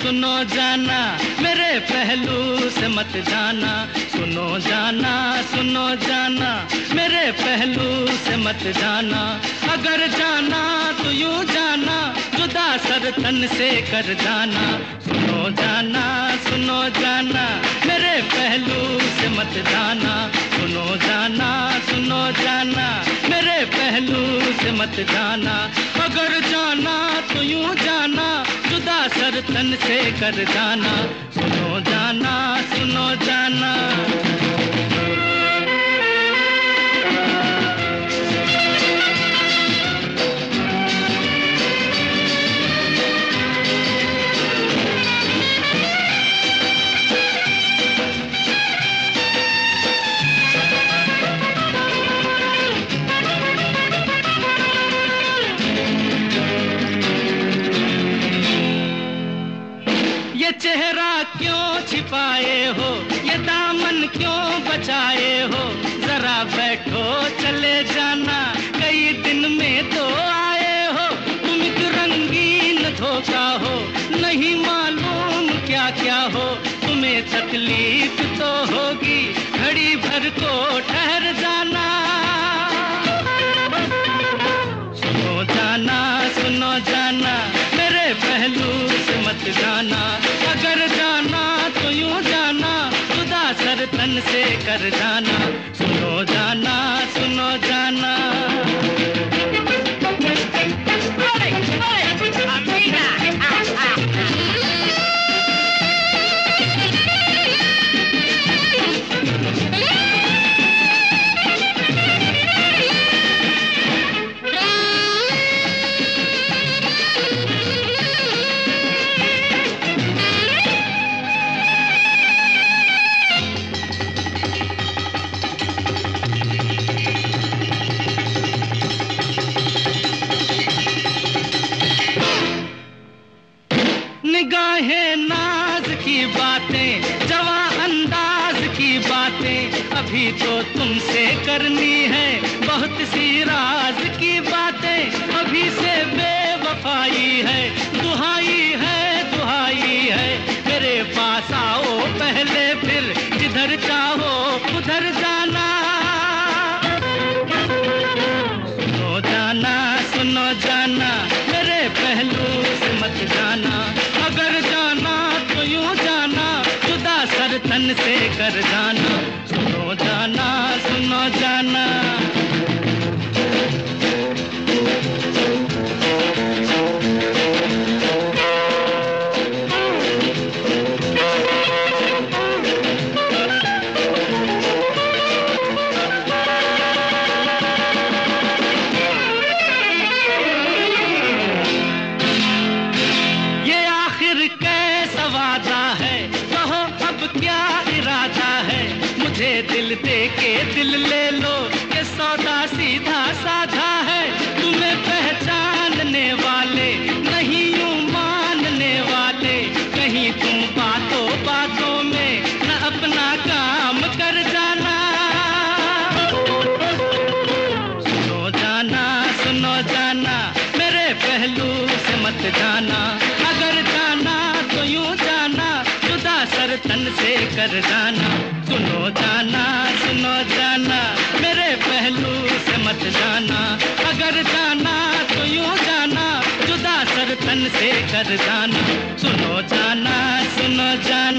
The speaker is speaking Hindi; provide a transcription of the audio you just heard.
सुनो जाना, मेरे पहलू से मत जाना। सुनो जाना सुनो जाना, मेरे पहलू से मत जाना। अगर जाना तो यूँ जाना, जुदा सर तन से कर जाना। सुनो जाना सुनो जाना, मेरे पहलू से मत जाना। सुनो जाना सुनो जाना, मेरे पहलू से मत जाना। अगर जाना तो यूँ जाना तन से कर जाना। सुनो जाना सुनो जाना। ये चेहरा क्यों छिपाए हो? ये दामन क्यों बचाए हो? जरा बैठो, चले जाना। कई दिन में तो आए हो। तुम एक रंगीन धोखा हो। नहीं मालूम क्या क्या हो। तुम्हें तकलीफ़ तो होगी। घड़ी भर को ठहर जाना। से कर जाना। निगाहें नाज की बातें जवा अंदाज की बातें। अभी तो तुमसे करनी है बहुत सी राज की बातें। अभी से बेवफाई है, दुहाई है दुहाई है। मेरे पास आओ पहले फिर, जिधर चाहो, उधर जाना से कर जाना सुनो जाना सुनो जाना। दिल दे के दिल ले लो, ये सौदा सीधा साधा है। तुम्हें पहचानने वाले, नहीं यूँ मानने वाले। कहीं तुम बातों बातों में न अपना काम कर जाना। सुनो जाना सुनो जाना, मेरे पहलू से मत जाना। से कर जाना। सुनो जाना सुनो जाना। मेरे पहलू से मत जाना। अगर जाना तो यूँ जाना। जुदा सरतन से कर जाना। सुनो जाना सुनो जाना।